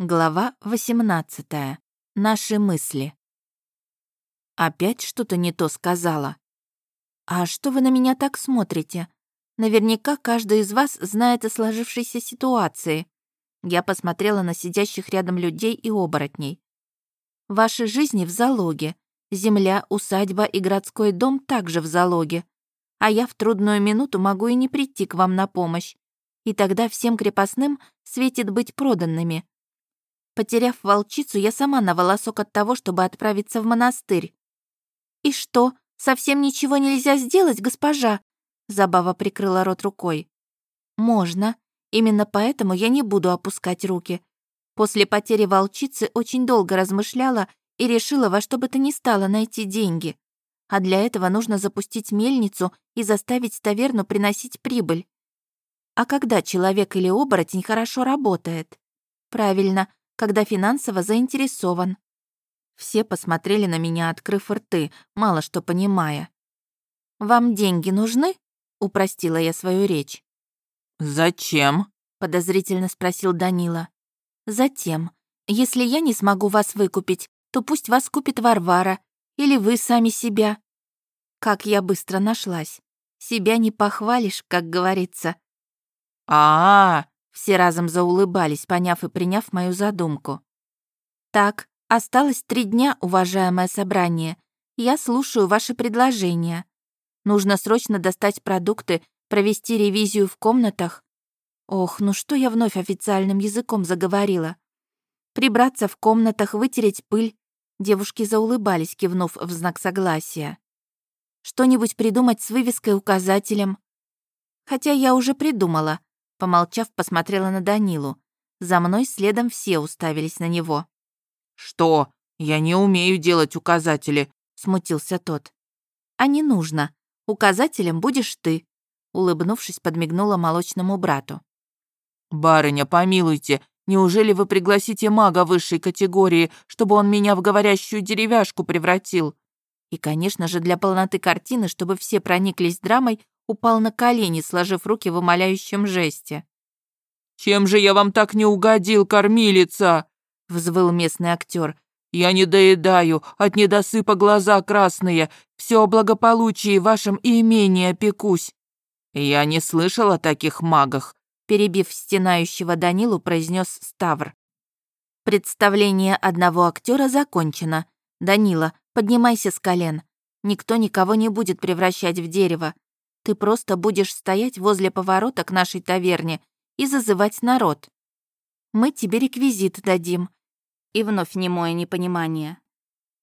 Глава 18. Наши мысли. Опять что-то не то сказала. А что вы на меня так смотрите? Наверняка каждый из вас знает о сложившейся ситуации. Я посмотрела на сидящих рядом людей и оборотней. Ваши жизни в залоге. Земля, усадьба и городской дом также в залоге. А я в трудную минуту могу и не прийти к вам на помощь. И тогда всем крепостным светит быть проданными, Потеряв волчицу, я сама на волосок от того, чтобы отправиться в монастырь. «И что, совсем ничего нельзя сделать, госпожа?» Забава прикрыла рот рукой. «Можно. Именно поэтому я не буду опускать руки. После потери волчицы очень долго размышляла и решила во что бы то ни стало найти деньги. А для этого нужно запустить мельницу и заставить таверну приносить прибыль. А когда человек или оборотень хорошо работает? Правильно, когда финансово заинтересован. Все посмотрели на меня, открыв рты, мало что понимая. «Вам деньги нужны?» — упростила я свою речь. «Зачем?» — подозрительно спросил Данила. «Затем. Если я не смогу вас выкупить, то пусть вас купит Варвара или вы сами себя». Как я быстро нашлась. Себя не похвалишь, как говорится. А, -а, -а все разом заулыбались, поняв и приняв мою задумку. «Так, осталось три дня, уважаемое собрание. Я слушаю ваши предложения. Нужно срочно достать продукты, провести ревизию в комнатах. Ох, ну что я вновь официальным языком заговорила? Прибраться в комнатах, вытереть пыль. Девушки заулыбались, кивнув в знак согласия. Что-нибудь придумать с вывеской-указателем. Хотя я уже придумала. Помолчав, посмотрела на Данилу. За мной следом все уставились на него. «Что? Я не умею делать указатели», — смутился тот. «А не нужно. Указателем будешь ты», — улыбнувшись, подмигнула молочному брату. «Барыня, помилуйте, неужели вы пригласите мага высшей категории, чтобы он меня в говорящую деревяшку превратил?» И, конечно же, для полноты картины, чтобы все прониклись драмой, упал на колени, сложив руки в умоляющем жесте. «Чем же я вам так не угодил, кормилица?» — взвыл местный актер. «Я не доедаю, от недосыпа глаза красные, все о благополучии вашем и имении опекусь». «Я не слышал о таких магах», — перебив стенающего Данилу, произнес Ставр. Представление одного актера закончено. Данила, поднимайся с колен. Никто никого не будет превращать в дерево. Ты просто будешь стоять возле поворота к нашей таверне и зазывать народ. Мы тебе реквизит дадим». И вновь немое непонимание.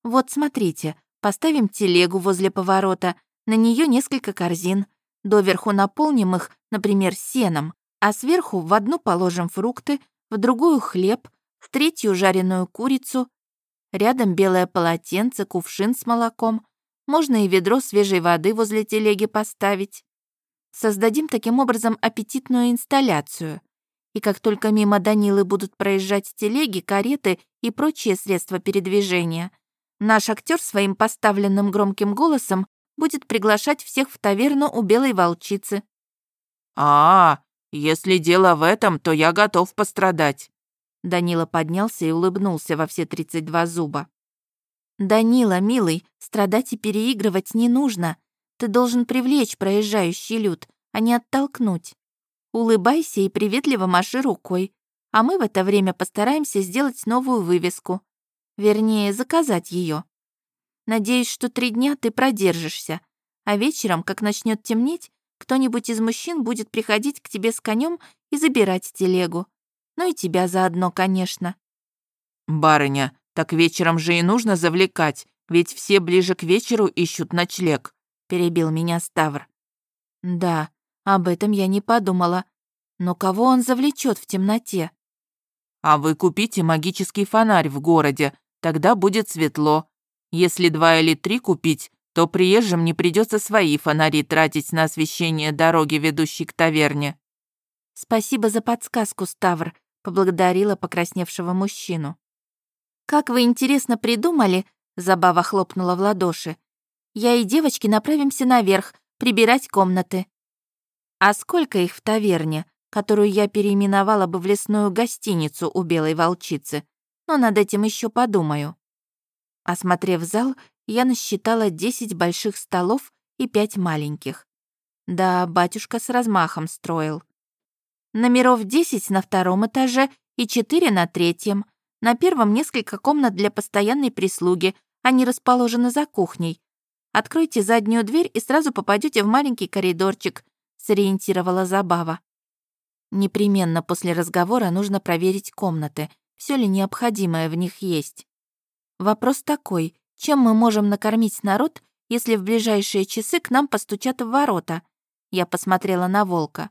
«Вот смотрите, поставим телегу возле поворота, на нее несколько корзин, доверху наполним их, например, сеном, а сверху в одну положим фрукты, в другую хлеб, в третью жареную курицу, рядом белое полотенце, кувшин с молоком, можно и ведро свежей воды возле телеги поставить. Создадим таким образом аппетитную инсталляцию. И как только мимо Данилы будут проезжать телеги, кареты и прочие средства передвижения, наш актер своим поставленным громким голосом будет приглашать всех в таверну у белой волчицы. «А, если дело в этом, то я готов пострадать». Данила поднялся и улыбнулся во все тридцать два зуба. «Данила, милый, страдать и переигрывать не нужно. Ты должен привлечь проезжающий люд, а не оттолкнуть. Улыбайся и приветливо маши рукой, а мы в это время постараемся сделать новую вывеску. Вернее, заказать ее. Надеюсь, что три дня ты продержишься, а вечером, как начнет темнеть, кто-нибудь из мужчин будет приходить к тебе с конем и забирать телегу. Ну и тебя заодно, конечно». «Барыня, так вечером же и нужно завлекать, ведь все ближе к вечеру ищут ночлег», — перебил меня Ставр. «Да, об этом я не подумала. Но кого он завлечет в темноте?» «А вы купите магический фонарь в городе, тогда будет светло. Если два или три купить, то приезжим не придется свои фонари тратить на освещение дороги, ведущей к таверне». «Спасибо за подсказку, Ставр», — поблагодарила покрасневшего мужчину. «Как вы интересно придумали!» — Забава хлопнула в ладоши. «Я и девочки направимся наверх, прибирать комнаты». «А сколько их в таверне?» — которую я переименовала бы в лесную гостиницу у белой волчицы, но над этим еще подумаю. Осмотрев зал, я насчитала 10 больших столов и 5 маленьких. Да, батюшка с размахом строил. Номеров 10 на втором этаже и 4 на третьем. На первом несколько комнат для постоянной прислуги, они расположены за кухней. Откройте заднюю дверь и сразу попадете в маленький коридорчик, сориентировала Забава. Непременно после разговора нужно проверить комнаты, все ли необходимое в них есть. Вопрос такой, чем мы можем накормить народ, если в ближайшие часы к нам постучат в ворота? Я посмотрела на волка.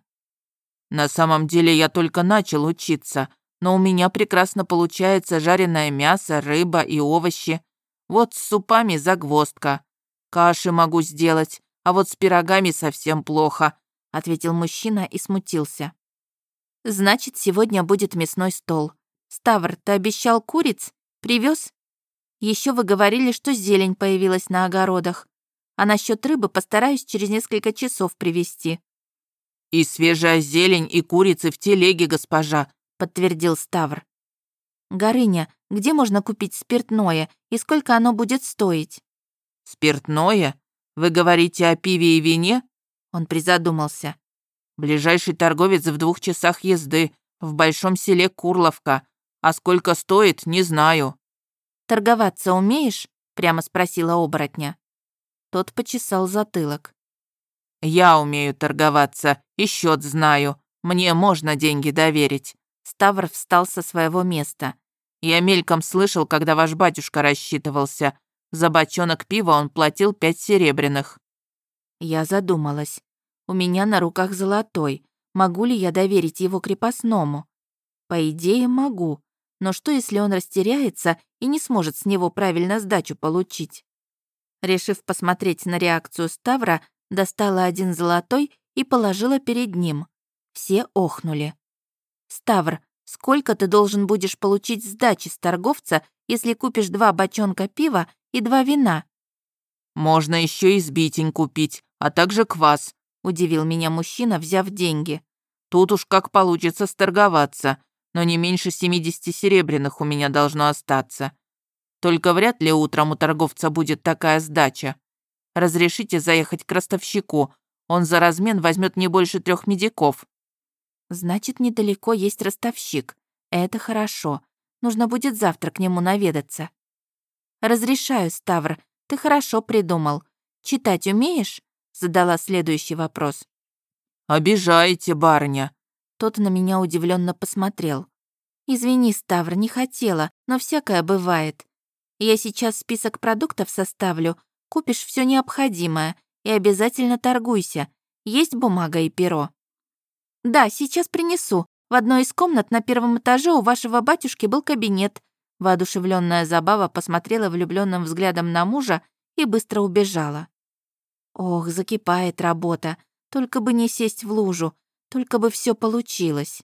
На самом деле я только начал учиться, но у меня прекрасно получается жареное мясо, рыба и овощи. Вот с супами загвоздка. Каши могу сделать, а вот с пирогами совсем плохо», — ответил мужчина и смутился. «Значит, сегодня будет мясной стол. Ставр, ты обещал куриц? Привез? Еще вы говорили, что зелень появилась на огородах. А насчет рыбы постараюсь через несколько часов привезти». «И свежая зелень, и курицы в телеге, госпожа», — подтвердил Ставр. «Горыня, где можно купить спиртное и сколько оно будет стоить?» «Спиртное? Вы говорите о пиве и вине?» Он призадумался. «Ближайший торговец в двух часах езды, в большом селе Курловка. А сколько стоит, не знаю». «Торговаться умеешь?» — прямо спросила оборотня. Тот почесал затылок. «Я умею торговаться и счет знаю. Мне можно деньги доверить». Ставр встал со своего места. «Я мельком слышал, когда ваш батюшка рассчитывался. За бочонок пива он платил пять серебряных». Я задумалась. У меня на руках золотой. Могу ли я доверить его крепостному? По идее, могу. Но что, если он растеряется и не сможет с него правильно сдачу получить? Решив посмотреть на реакцию Ставра, достала один золотой и положила перед ним. Все охнули. «Ставр, сколько ты должен будешь получить сдачи с торговца, если купишь два бочонка пива и два вина?» «Можно еще и сбитень купить, а также квас», — удивил меня мужчина, взяв деньги. «Тут уж как получится сторговаться, но не меньше 70 серебряных у меня должно остаться. Только вряд ли утром у торговца будет такая сдача. Разрешите заехать к ростовщику. Он за размен возьмет не больше трех медиков». «Значит, недалеко есть ростовщик. Это хорошо. Нужно будет завтра к нему наведаться». «Разрешаю, Ставр. Ты хорошо придумал. Читать умеешь?» Задала следующий вопрос. «Обижаете, барыня». Тот на меня удивленно посмотрел. «Извини, Ставр, не хотела, но всякое бывает. Я сейчас список продуктов составлю, Купишь все необходимое и обязательно торгуйся. Есть бумага и перо?» «Да, сейчас принесу. В одной из комнат на первом этаже у вашего батюшки был кабинет». Воодушевленная Забава посмотрела влюбленным взглядом на мужа и быстро убежала. Ох, закипает работа. Только бы не сесть в лужу, только бы все получилось.